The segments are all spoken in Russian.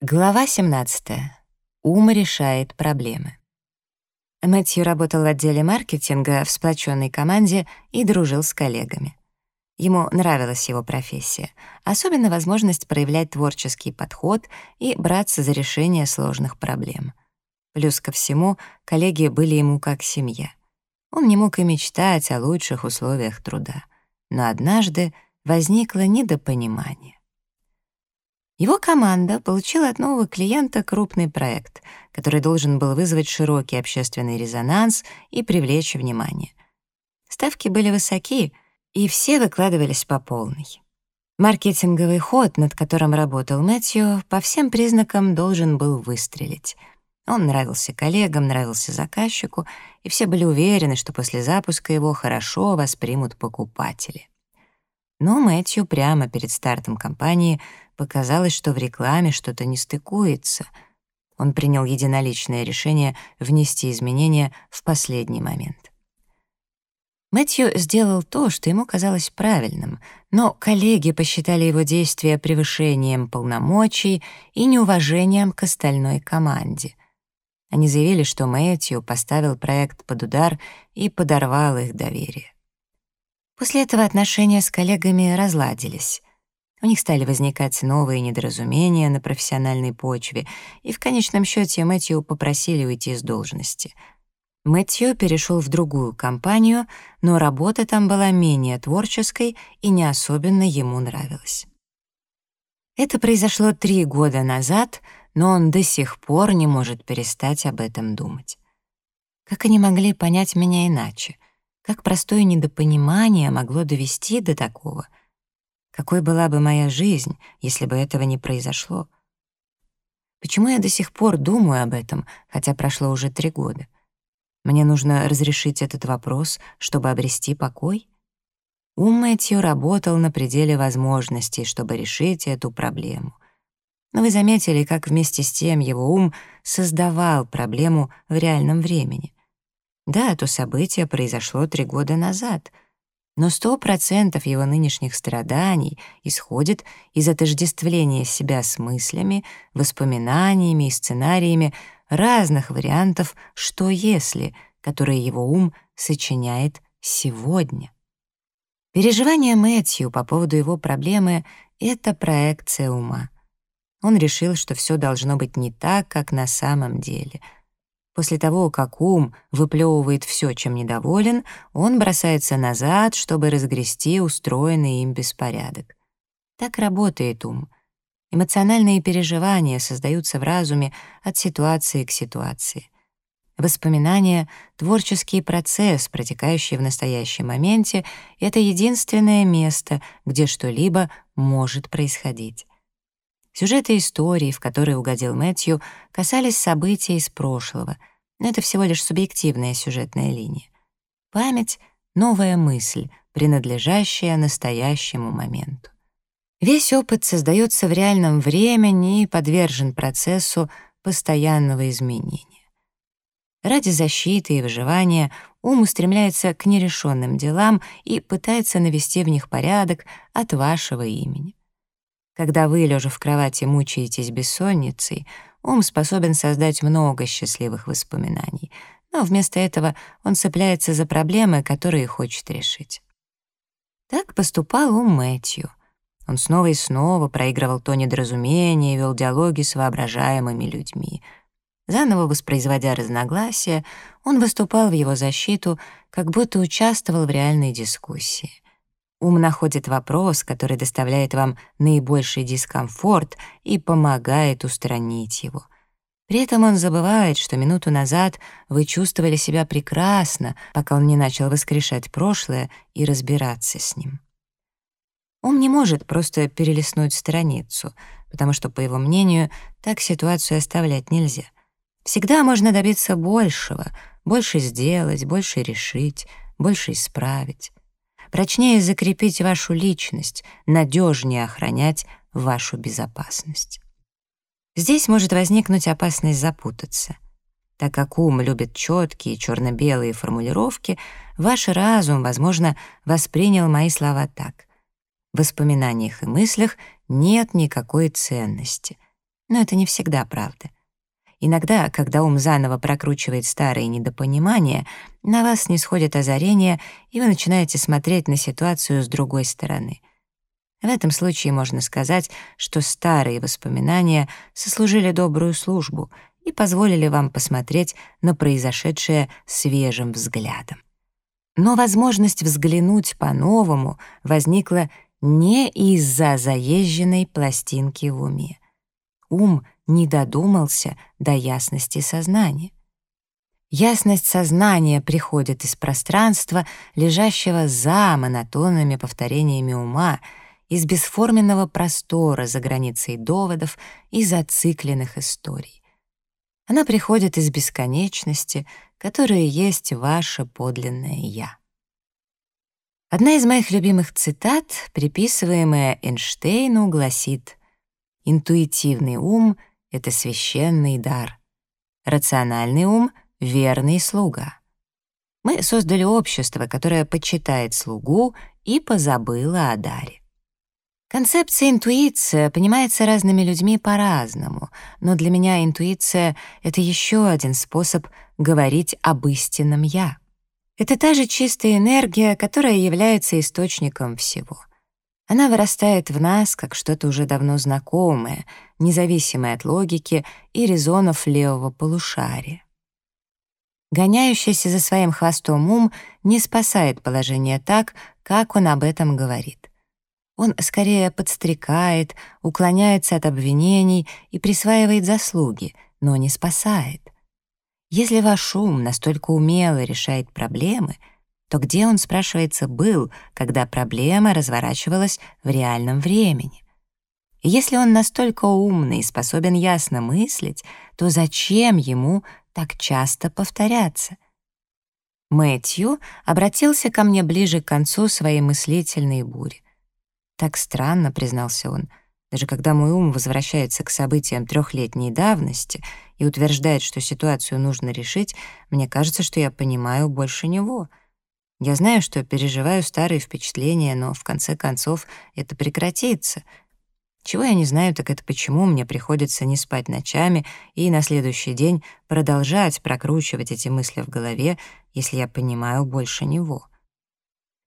Глава 17. Ум решает проблемы. Мэтью работал в отделе маркетинга в сплоченной команде и дружил с коллегами. Ему нравилась его профессия, особенно возможность проявлять творческий подход и браться за решение сложных проблем. Плюс ко всему, коллеги были ему как семья. Он не мог и мечтать о лучших условиях труда. Но однажды возникло недопонимание. Его команда получила от нового клиента крупный проект, который должен был вызвать широкий общественный резонанс и привлечь внимание. Ставки были высоки, и все выкладывались по полной. Маркетинговый ход, над которым работал Мэтью, по всем признакам должен был выстрелить. Он нравился коллегам, нравился заказчику, и все были уверены, что после запуска его хорошо воспримут покупатели. Но Мэтью прямо перед стартом кампании показалось, что в рекламе что-то не стыкуется. Он принял единоличное решение внести изменения в последний момент. Мэтью сделал то, что ему казалось правильным, но коллеги посчитали его действия превышением полномочий и неуважением к остальной команде. Они заявили, что Мэтью поставил проект под удар и подорвал их доверие. После этого отношения с коллегами разладились. У них стали возникать новые недоразумения на профессиональной почве, и в конечном счете Мэтью попросили уйти с должности. Мэтью перешел в другую компанию, но работа там была менее творческой и не особенно ему нравилась. Это произошло три года назад, но он до сих пор не может перестать об этом думать. Как они могли понять меня иначе — как простое недопонимание могло довести до такого? Какой была бы моя жизнь, если бы этого не произошло? Почему я до сих пор думаю об этом, хотя прошло уже три года? Мне нужно разрешить этот вопрос, чтобы обрести покой? Ум Мэтью работал на пределе возможностей, чтобы решить эту проблему. Но вы заметили, как вместе с тем его ум создавал проблему в реальном времени. Да, то событие произошло три года назад, но сто процентов его нынешних страданий исходит из отождествления себя с мыслями, воспоминаниями и сценариями разных вариантов «что если», которые его ум сочиняет сегодня. Переживание Мэтью по поводу его проблемы — это проекция ума. Он решил, что все должно быть не так, как на самом деле — После того, как ум выплевывает все, чем недоволен, он бросается назад, чтобы разгрести устроенный им беспорядок. Так работает ум. Эмоциональные переживания создаются в разуме от ситуации к ситуации. Воспоминания — творческий процесс, протекающий в настоящем моменте, — это единственное место, где что-либо может происходить. Сюжеты истории, в которые угодил Мэтью, касались событий из прошлого, но это всего лишь субъективная сюжетная линия. Память — новая мысль, принадлежащая настоящему моменту. Весь опыт создается в реальном времени и подвержен процессу постоянного изменения. Ради защиты и выживания ум устремляется к нерешенным делам и пытается навести в них порядок от вашего имени. Когда вы, лежа в кровати, мучаетесь бессонницей, ум способен создать много счастливых воспоминаний, но вместо этого он цепляется за проблемы, которые хочет решить. Так поступал ум Мэтью. Он снова и снова проигрывал то недоразумение и вел диалоги с воображаемыми людьми. Заново воспроизводя разногласия, он выступал в его защиту, как будто участвовал в реальной дискуссии — Ум находит вопрос, который доставляет вам наибольший дискомфорт и помогает устранить его. При этом он забывает, что минуту назад вы чувствовали себя прекрасно, пока он не начал воскрешать прошлое и разбираться с ним. Ум не может просто перелистнуть страницу, потому что, по его мнению, так ситуацию оставлять нельзя. Всегда можно добиться большего, больше сделать, больше решить, больше исправить прочнее закрепить вашу личность, надежнее охранять вашу безопасность. Здесь может возникнуть опасность запутаться. Так как ум любит четкие черно-белые формулировки, ваш разум, возможно, воспринял мои слова так. В воспоминаниях и мыслях нет никакой ценности. Но это не всегда правда. Иногда, когда ум заново прокручивает старые недопонимания, на вас не сходит озарение, и вы начинаете смотреть на ситуацию с другой стороны. В этом случае можно сказать, что старые воспоминания сослужили добрую службу и позволили вам посмотреть на произошедшее свежим взглядом. Но возможность взглянуть по-новому возникла не из-за заезженной пластинки в уме. Ум не додумался до ясности сознания. Ясность сознания приходит из пространства, лежащего за монотонными повторениями ума, из бесформенного простора за границей доводов и зацикленных историй. Она приходит из бесконечности, которая есть ваше подлинное «я». Одна из моих любимых цитат, приписываемая Эйнштейну, гласит «Интуитивный ум — это священный дар. Рациональный ум — верный слуга. Мы создали общество, которое почитает слугу и позабыло о даре. Концепция интуиция понимается разными людьми по-разному, но для меня интуиция — это еще один способ говорить об истинном «я». Это та же чистая энергия, которая является источником всего. Она вырастает в нас, как что-то уже давно знакомое, независимое от логики и резонов левого полушария. Гоняющийся за своим хвостом ум не спасает положение так, как он об этом говорит. Он скорее подстрекает, уклоняется от обвинений и присваивает заслуги, но не спасает. Если ваш ум настолько умело решает проблемы — то где он, спрашивается, был, когда проблема разворачивалась в реальном времени? И если он настолько умный и способен ясно мыслить, то зачем ему так часто повторяться? Мэтью обратился ко мне ближе к концу своей мыслительной бури. «Так странно», — признался он, — «даже когда мой ум возвращается к событиям трехлетней давности и утверждает, что ситуацию нужно решить, мне кажется, что я понимаю больше него». Я знаю, что переживаю старые впечатления, но в конце концов это прекратится. Чего я не знаю, так это почему мне приходится не спать ночами и на следующий день продолжать прокручивать эти мысли в голове, если я понимаю больше него.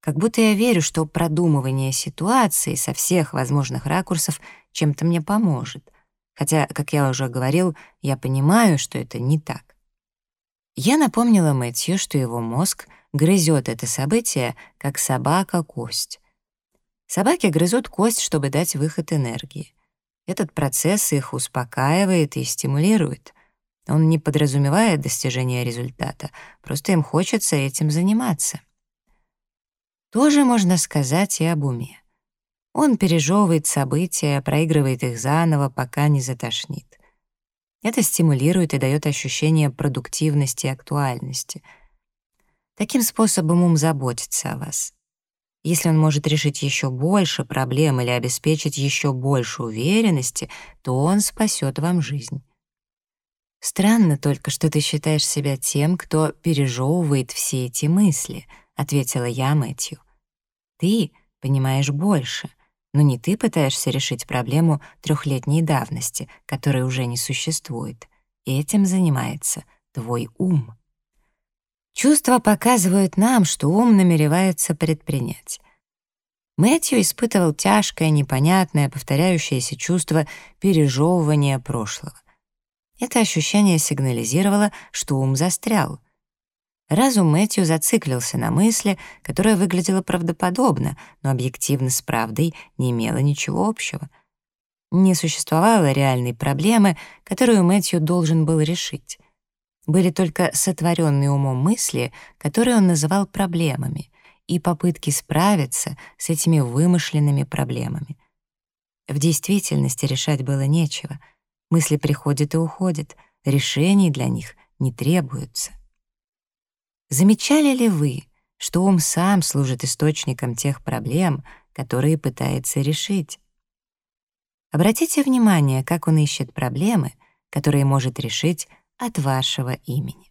Как будто я верю, что продумывание ситуации со всех возможных ракурсов чем-то мне поможет. Хотя, как я уже говорил, я понимаю, что это не так. Я напомнила Мэтью, что его мозг — грызет это событие, как собака кость. Собаки грызут кость, чтобы дать выход энергии. Этот процесс их успокаивает и стимулирует. Он не подразумевает достижение результата, просто им хочется этим заниматься. Тоже можно сказать и об уме. Он пережевывает события, проигрывает их заново, пока не затошнит. Это стимулирует и дает ощущение продуктивности и актуальности — Таким способом ум заботится о вас. Если он может решить еще больше проблем или обеспечить еще больше уверенности, то он спасет вам жизнь. «Странно только, что ты считаешь себя тем, кто пережевывает все эти мысли», — ответила я Мэтью. «Ты понимаешь больше, но не ты пытаешься решить проблему трехлетней давности, которая уже не существует. Этим занимается твой ум». Чувства показывают нам, что ум намеревается предпринять. Мэтью испытывал тяжкое, непонятное, повторяющееся чувство пережевывания прошлого. Это ощущение сигнализировало, что ум застрял. Разум Мэтью зациклился на мысли, которая выглядела правдоподобно, но объективно с правдой не имела ничего общего. Не существовало реальной проблемы, которую Мэтью должен был решить были только сотворенные умом мысли, которые он называл проблемами, и попытки справиться с этими вымышленными проблемами. В действительности решать было нечего. Мысли приходят и уходят, решений для них не требуется. Замечали ли вы, что ум сам служит источником тех проблем, которые пытается решить? Обратите внимание, как он ищет проблемы, которые может решить от вашего имени.